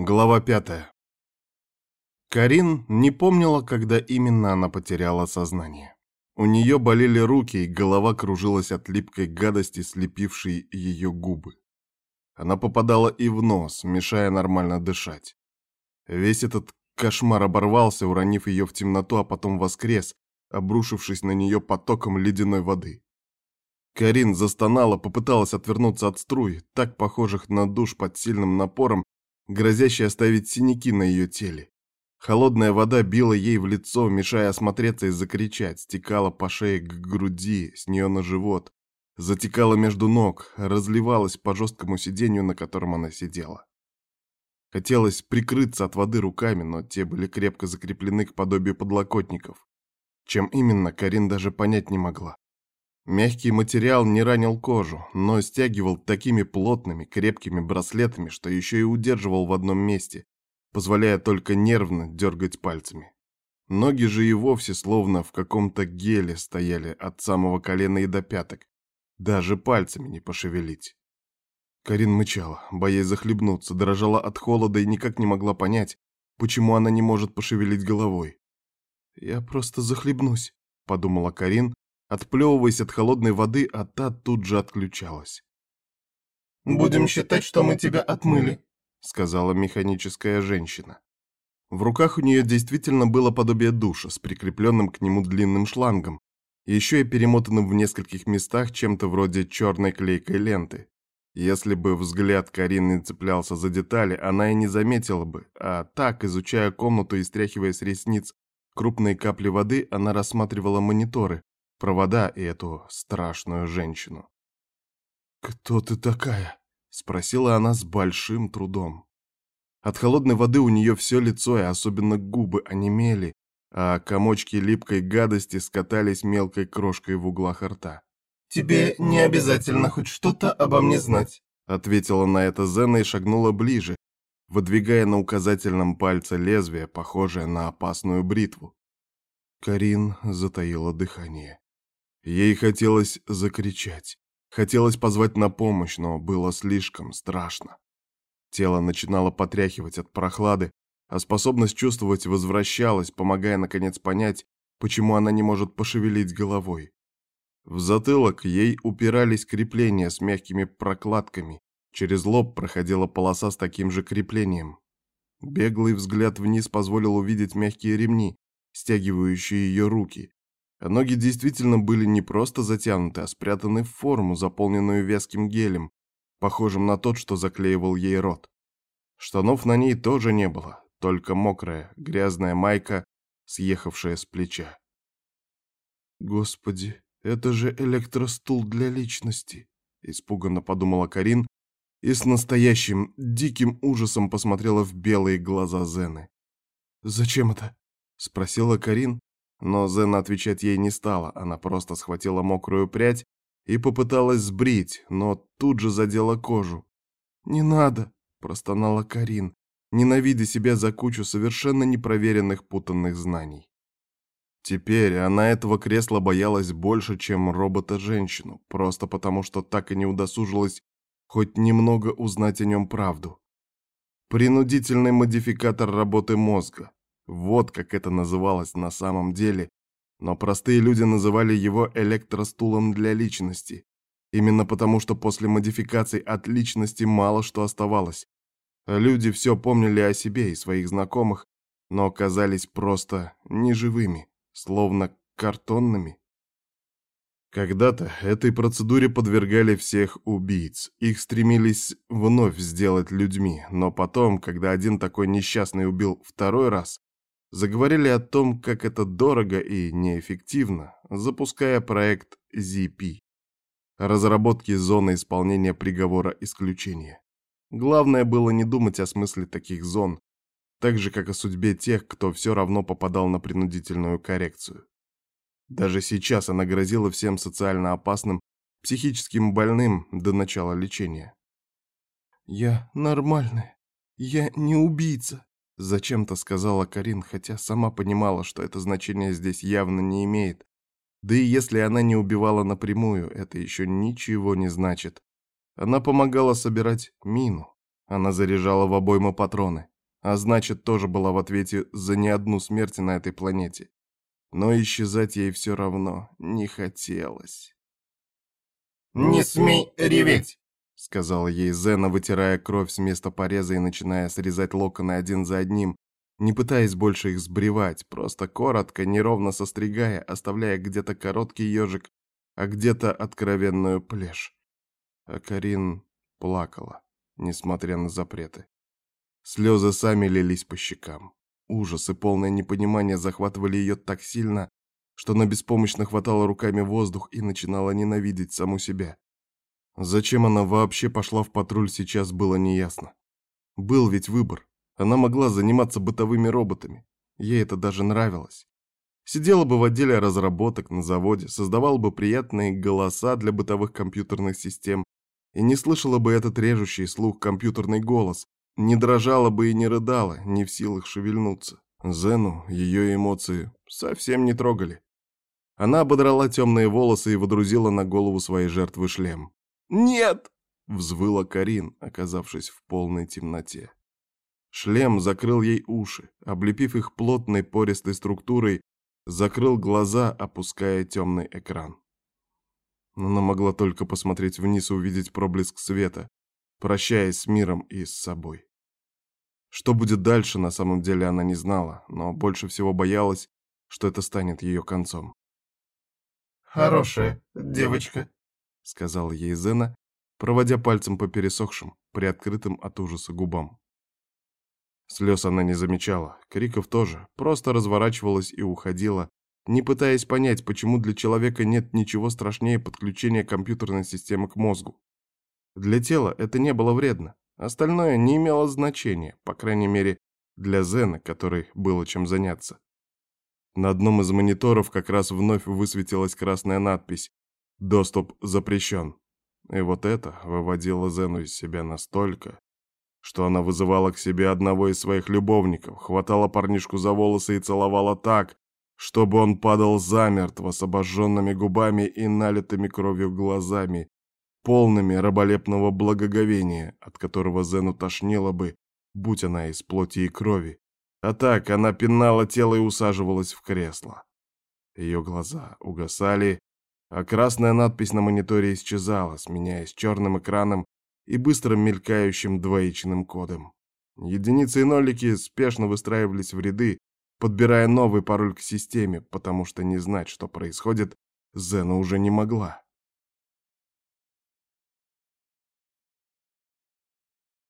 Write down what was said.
Глава пятая. Карин не помнила, когда именно она потеряла сознание. У нее болели руки, и голова кружилась от липкой гадости, слепившей ее губы. Она попадала и в нос, мешая нормально дышать. Весь этот кошмар оборвался, уронив ее в темноту, а потом воскрес, обрушившись на нее потоком ледяной воды. Карин застонала, попыталась отвернуться от струй, так похожих на душ под сильным напором, грозящий оставить синяки на ее теле. Холодная вода била ей в лицо, мешая осмотреться и закричать, стекала по шее к груди, с нее на живот, затекала между ног, разливалась по жесткому сиденью, на котором она сидела. Хотелось прикрыться от воды руками, но те были крепко закреплены к подобию подлокотников. Чем именно, Карин даже понять не могла. Мягкий материал не ранил кожу, но стягивал такими плотными, крепкими браслетами, что еще и удерживал в одном месте, позволяя только нервно дергать пальцами. Ноги же и вовсе словно в каком-то геле стояли от самого колена и до пяток. Даже пальцами не пошевелить. Карин мычала, боясь захлебнуться, дрожала от холода и никак не могла понять, почему она не может пошевелить головой. «Я просто захлебнусь», — подумала Карин, отплевываясь от холодной воды, а та тут же отключалась. «Будем считать, что мы тебя отмыли», — сказала механическая женщина. В руках у нее действительно было подобие душа с прикрепленным к нему длинным шлангом, еще и перемотанным в нескольких местах чем-то вроде черной клейкой ленты. Если бы взгляд Карины цеплялся за детали, она и не заметила бы, а так, изучая комнату и стряхивая с ресниц крупные капли воды, она рассматривала мониторы, провода и эту страшную женщину. «Кто ты такая?» — спросила она с большим трудом. От холодной воды у нее все лицо и особенно губы онемели, а комочки липкой гадости скатались мелкой крошкой в углах рта. «Тебе не обязательно хоть что-то обо мне знать», — ответила на это Зена и шагнула ближе, выдвигая на указательном пальце лезвие, похожее на опасную бритву. Карин затаила дыхание. Ей хотелось закричать, хотелось позвать на помощь, но было слишком страшно. Тело начинало потряхивать от прохлады, а способность чувствовать возвращалась, помогая наконец понять, почему она не может пошевелить головой. В затылок ей упирались крепления с мягкими прокладками, через лоб проходила полоса с таким же креплением. Беглый взгляд вниз позволил увидеть мягкие ремни, стягивающие ее руки, ноги действительно были не просто затянуты, а спрятаны в форму, заполненную вязким гелем, похожим на тот, что заклеивал ей рот. Штанов на ней тоже не было, только мокрая, грязная майка, съехавшая с плеча. «Господи, это же электростул для личности!» — испуганно подумала Карин и с настоящим диким ужасом посмотрела в белые глаза Зены. «Зачем это?» — спросила Карин, но Зена отвечать ей не стала, она просто схватила мокрую прядь и попыталась сбрить, но тут же задела кожу. «Не надо!» – простонала Карин, ненавидя себя за кучу совершенно непроверенных путанных знаний. Теперь она этого кресла боялась больше, чем робота-женщину, просто потому что так и не удосужилась хоть немного узнать о нем правду. Принудительный модификатор работы мозга, вот как это называлось на самом деле, но простые люди называли его электростулом для личности. Именно потому, что после модификаций от личности мало что оставалось. Люди все помнили о себе и своих знакомых, но оказались просто неживыми, словно картонными. Когда-то этой процедуре подвергали всех убийц. Их стремились вновь сделать людьми, но потом, когда один такой несчастный убил второй раз, заговорили о том, как это дорого и неэффективно, запуская проект ZP – разработки зоны исполнения приговора исключения. Главное было не думать о смысле таких зон, так же, как о судьбе тех, кто все равно попадал на принудительную коррекцию. Даже сейчас она грозила всем социально опасным, психическим больным до начала лечения. «Я нормальная. Я не убийца», Зачем-то сказала Карин, хотя сама понимала, что это значение здесь явно не имеет. Да и если она не убивала напрямую, это еще ничего не значит. Она помогала собирать мину. Она заряжала в обойму патроны, а значит, тоже была в ответе за не одну смерть на этой планете. Но исчезать ей все равно не хотелось. «Не смей реветь!» — сказала ей Зена, вытирая кровь с места пореза и начиная срезать локоны один за одним, не пытаясь больше их сбривать, просто коротко, неровно состригая, оставляя где-то короткий ежик, а где-то откровенную плешь. А Карин плакала, несмотря на запреты. Слезы сами лились по щекам. Ужас и полное непонимание захватывали ее так сильно, что она беспомощно хватала руками воздух и начинала ненавидеть саму себя. Зачем она вообще пошла в патруль, сейчас было неясно. Был ведь выбор. Она могла заниматься бытовыми роботами. Ей это даже нравилось. Сидела бы в отделе разработок на заводе, создавала бы приятные голоса для бытовых компьютерных систем и не слышала бы этот режущий слух компьютерный голос, не дрожала бы и не рыдала, не в силах шевельнуться. Зену ее эмоции совсем не трогали. Она ободрала темные волосы и водрузила на голову своей жертвы шлем. «Нет!» — взвыла Карин, оказавшись в полной темноте. Шлем закрыл ей уши, облепив их плотной пористой структурой, закрыл глаза, опуская темный экран. Она могла только посмотреть вниз и увидеть проблеск света, прощаясь с миром и с собой. Что будет дальше, на самом деле она не знала, но больше всего боялась, что это станет ее концом. «Хорошая девочка», — сказала ей Зена, проводя пальцем по пересохшим, приоткрытым от ужаса губам. Слез она не замечала, криков тоже, просто разворачивалась и уходила, не пытаясь понять, почему для человека нет ничего страшнее подключения компьютерной системы к мозгу. Для тела это не было вредно, остальное не имело значения, по крайней мере, для Зена, которой было чем заняться. На одном из мониторов как раз вновь высветилась красная надпись «Доступ запрещен». И вот это выводило Зену из себя настолько, что она вызывала к себе одного из своих любовников, хватала парнишку за волосы и целовала так, чтобы он падал замертво с обожженными губами и налитыми кровью глазами, полными раболепного благоговения, от которого Зену тошнило бы, будь она из плоти и крови. А так она пинала тело и усаживалась в кресло. Ее глаза угасали, а красная надпись на мониторе исчезала, сменяясь черным экраном и быстро мелькающим двоичным кодом. Единицы и нолики спешно выстраивались в ряды, подбирая новый пароль к системе, потому что не знать, что происходит, Зена уже не могла.